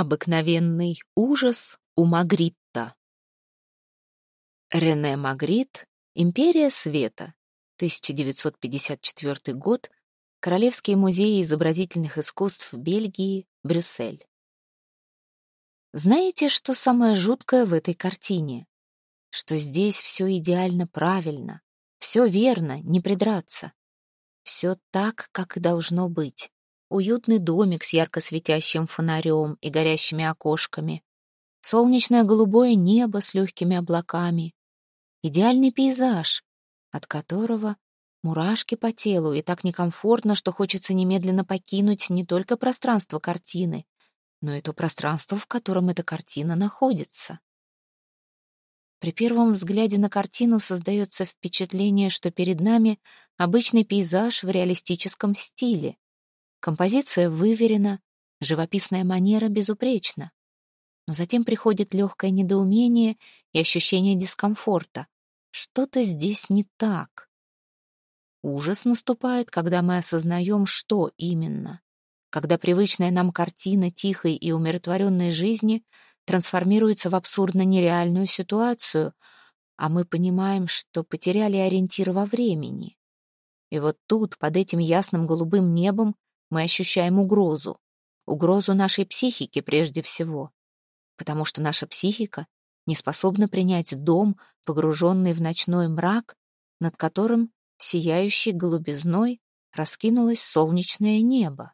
Обыкновенный ужас у Магритта. Рене Магрит, Империя света, 1954 год, Королевский музей изобразительных искусств Бельгии, Брюссель. Знаете, что самое жуткое в этой картине? Что здесь все идеально правильно, все верно, не придраться. Все так, как и должно быть. Уютный домик с ярко светящим фонарем и горящими окошками. Солнечное голубое небо с легкими облаками. Идеальный пейзаж, от которого мурашки по телу и так некомфортно, что хочется немедленно покинуть не только пространство картины, но и то пространство, в котором эта картина находится. При первом взгляде на картину создается впечатление, что перед нами обычный пейзаж в реалистическом стиле. Композиция выверена, живописная манера безупречна. Но затем приходит легкое недоумение и ощущение дискомфорта. Что-то здесь не так. Ужас наступает, когда мы осознаем, что именно. Когда привычная нам картина тихой и умиротворенной жизни трансформируется в абсурдно нереальную ситуацию, а мы понимаем, что потеряли ориентир во времени. И вот тут, под этим ясным голубым небом, мы ощущаем угрозу. Угрозу нашей психике прежде всего. Потому что наша психика не способна принять дом, погруженный в ночной мрак, над которым, сияющей голубизной, раскинулось солнечное небо.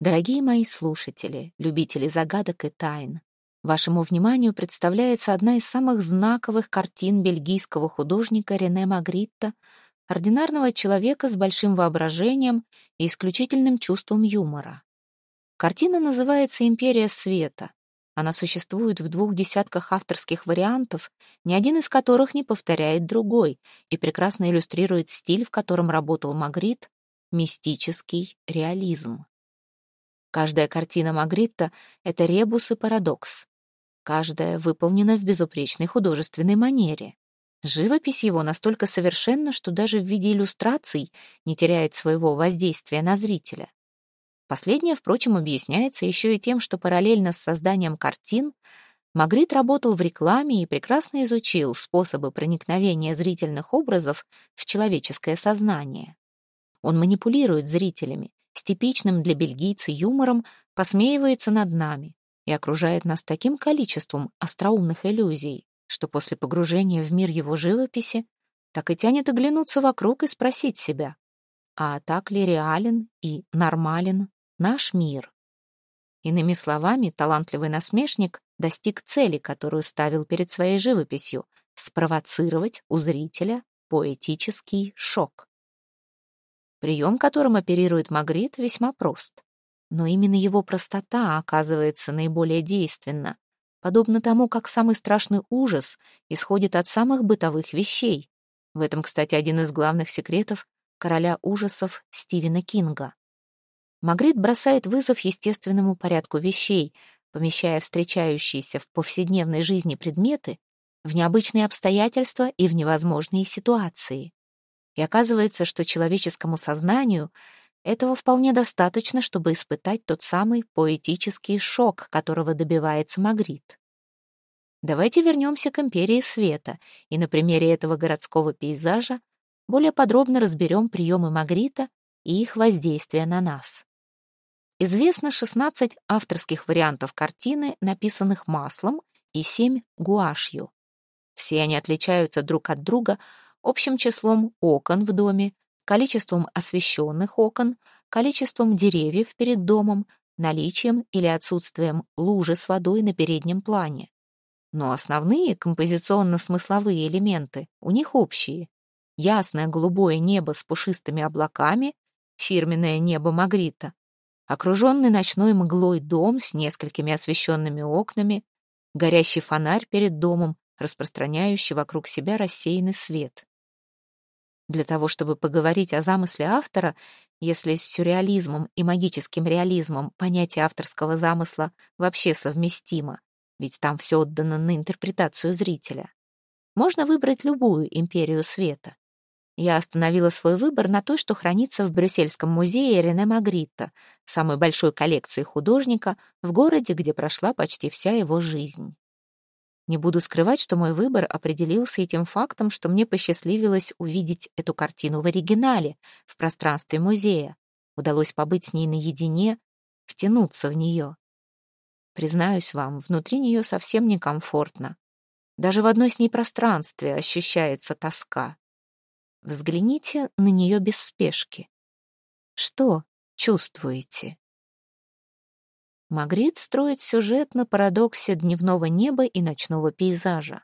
Дорогие мои слушатели, любители загадок и тайн, вашему вниманию представляется одна из самых знаковых картин бельгийского художника Рене Магритта — ординарного человека с большим воображением и исключительным чувством юмора. Картина называется «Империя света». Она существует в двух десятках авторских вариантов, ни один из которых не повторяет другой и прекрасно иллюстрирует стиль, в котором работал Магрит — мистический реализм. Каждая картина Магритта — это ребус и парадокс. Каждая выполнена в безупречной художественной манере. Живопись его настолько совершенна, что даже в виде иллюстраций не теряет своего воздействия на зрителя. Последнее, впрочем, объясняется еще и тем, что параллельно с созданием картин Магрит работал в рекламе и прекрасно изучил способы проникновения зрительных образов в человеческое сознание. Он манипулирует зрителями, с типичным для бельгийца юмором посмеивается над нами и окружает нас таким количеством остроумных иллюзий, что после погружения в мир его живописи так и тянет оглянуться вокруг и спросить себя, а так ли реален и нормален наш мир? Иными словами, талантливый насмешник достиг цели, которую ставил перед своей живописью — спровоцировать у зрителя поэтический шок. Прием, которым оперирует Магрит, весьма прост. Но именно его простота оказывается наиболее действенна, подобно тому, как самый страшный ужас исходит от самых бытовых вещей. В этом, кстати, один из главных секретов короля ужасов Стивена Кинга. Магрит бросает вызов естественному порядку вещей, помещая встречающиеся в повседневной жизни предметы в необычные обстоятельства и в невозможные ситуации. И оказывается, что человеческому сознанию этого вполне достаточно, чтобы испытать тот самый поэтический шок, которого добивается Магрит. Давайте вернемся к империи света и на примере этого городского пейзажа более подробно разберем приемы Магрита и их воздействие на нас. Известно 16 авторских вариантов картины, написанных маслом, и 7 гуашью. Все они отличаются друг от друга общим числом окон в доме, количеством освещенных окон, количеством деревьев перед домом, наличием или отсутствием лужи с водой на переднем плане. Но основные композиционно-смысловые элементы у них общие. Ясное голубое небо с пушистыми облаками, фирменное небо Магрита, окруженный ночной мглой дом с несколькими освещенными окнами, горящий фонарь перед домом, распространяющий вокруг себя рассеянный свет. Для того, чтобы поговорить о замысле автора, если с сюрреализмом и магическим реализмом понятие авторского замысла вообще совместимо, ведь там все отдано на интерпретацию зрителя, можно выбрать любую империю света. Я остановила свой выбор на той, что хранится в Брюссельском музее Рене Магритта, самой большой коллекции художника в городе, где прошла почти вся его жизнь. Не буду скрывать, что мой выбор определился этим фактом, что мне посчастливилось увидеть эту картину в оригинале, в пространстве музея. Удалось побыть с ней наедине, втянуться в нее. Признаюсь вам, внутри нее совсем некомфортно. Даже в одной с ней пространстве ощущается тоска. Взгляните на нее без спешки. Что чувствуете? Магрит строит сюжет на парадоксе дневного неба и ночного пейзажа.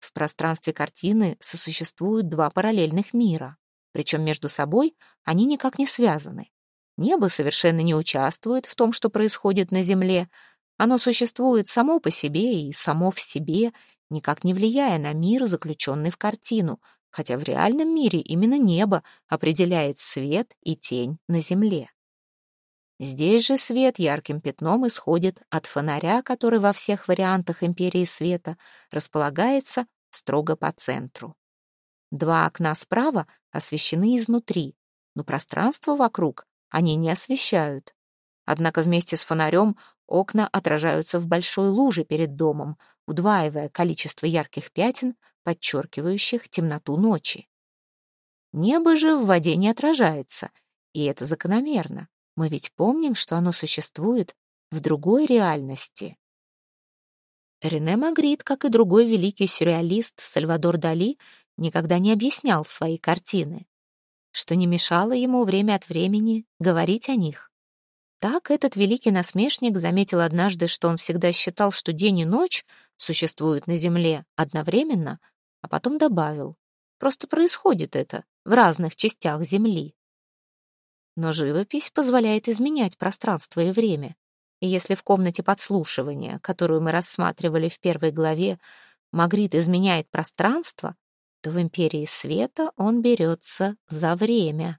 В пространстве картины сосуществуют два параллельных мира, причем между собой они никак не связаны. Небо совершенно не участвует в том, что происходит на Земле. Оно существует само по себе и само в себе, никак не влияя на мир, заключенный в картину, хотя в реальном мире именно небо определяет свет и тень на земле. Здесь же свет ярким пятном исходит от фонаря, который во всех вариантах Империи Света располагается строго по центру. Два окна справа освещены изнутри, но пространство вокруг они не освещают. Однако вместе с фонарем окна отражаются в большой луже перед домом, удваивая количество ярких пятен подчеркивающих темноту ночи. Небо же в воде не отражается, и это закономерно. Мы ведь помним, что оно существует в другой реальности. Рене Магрит, как и другой великий сюрреалист Сальвадор Дали, никогда не объяснял свои картины, что не мешало ему время от времени говорить о них. Так этот великий насмешник заметил однажды, что он всегда считал, что день и ночь существуют на Земле одновременно, а потом добавил. Просто происходит это в разных частях Земли. Но живопись позволяет изменять пространство и время. И если в комнате подслушивания, которую мы рассматривали в первой главе, Магрит изменяет пространство, то в «Империи света» он берется за время.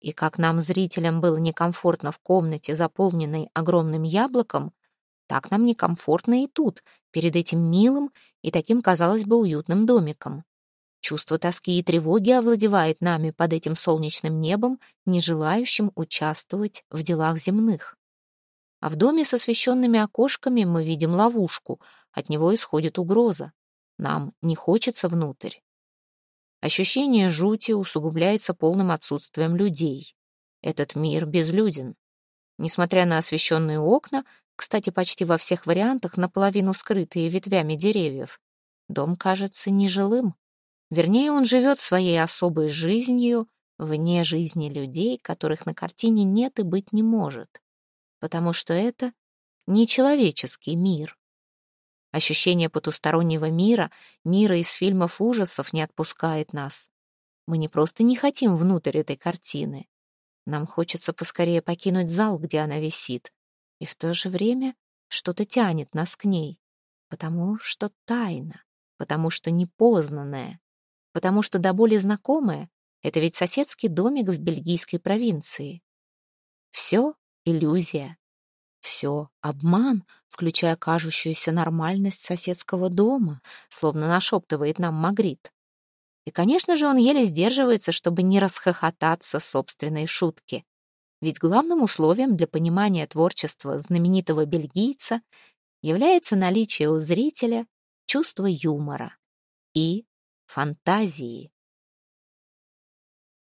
И как нам, зрителям, было некомфортно в комнате, заполненной огромным яблоком, так нам некомфортно и тут, перед этим милым и таким, казалось бы, уютным домиком. Чувство тоски и тревоги овладевает нами под этим солнечным небом, не желающим участвовать в делах земных. А в доме с освещенными окошками мы видим ловушку, от него исходит угроза. Нам не хочется внутрь. Ощущение жути усугубляется полным отсутствием людей. Этот мир безлюден. Несмотря на освещенные окна, кстати, почти во всех вариантах наполовину скрытые ветвями деревьев. Дом кажется нежилым. Вернее, он живет своей особой жизнью вне жизни людей, которых на картине нет и быть не может. Потому что это нечеловеческий мир. Ощущение потустороннего мира, мира из фильмов ужасов не отпускает нас. Мы не просто не хотим внутрь этой картины. Нам хочется поскорее покинуть зал, где она висит, и в то же время что-то тянет нас к ней, потому что тайна, потому что непознанное, потому что до боли знакомое — это ведь соседский домик в бельгийской провинции. Все иллюзия, все обман, включая кажущуюся нормальность соседского дома, словно нашептывает нам Магрит. И, конечно же, он еле сдерживается, чтобы не расхохотаться собственной шутки. Ведь главным условием для понимания творчества знаменитого бельгийца является наличие у зрителя чувства юмора и фантазии.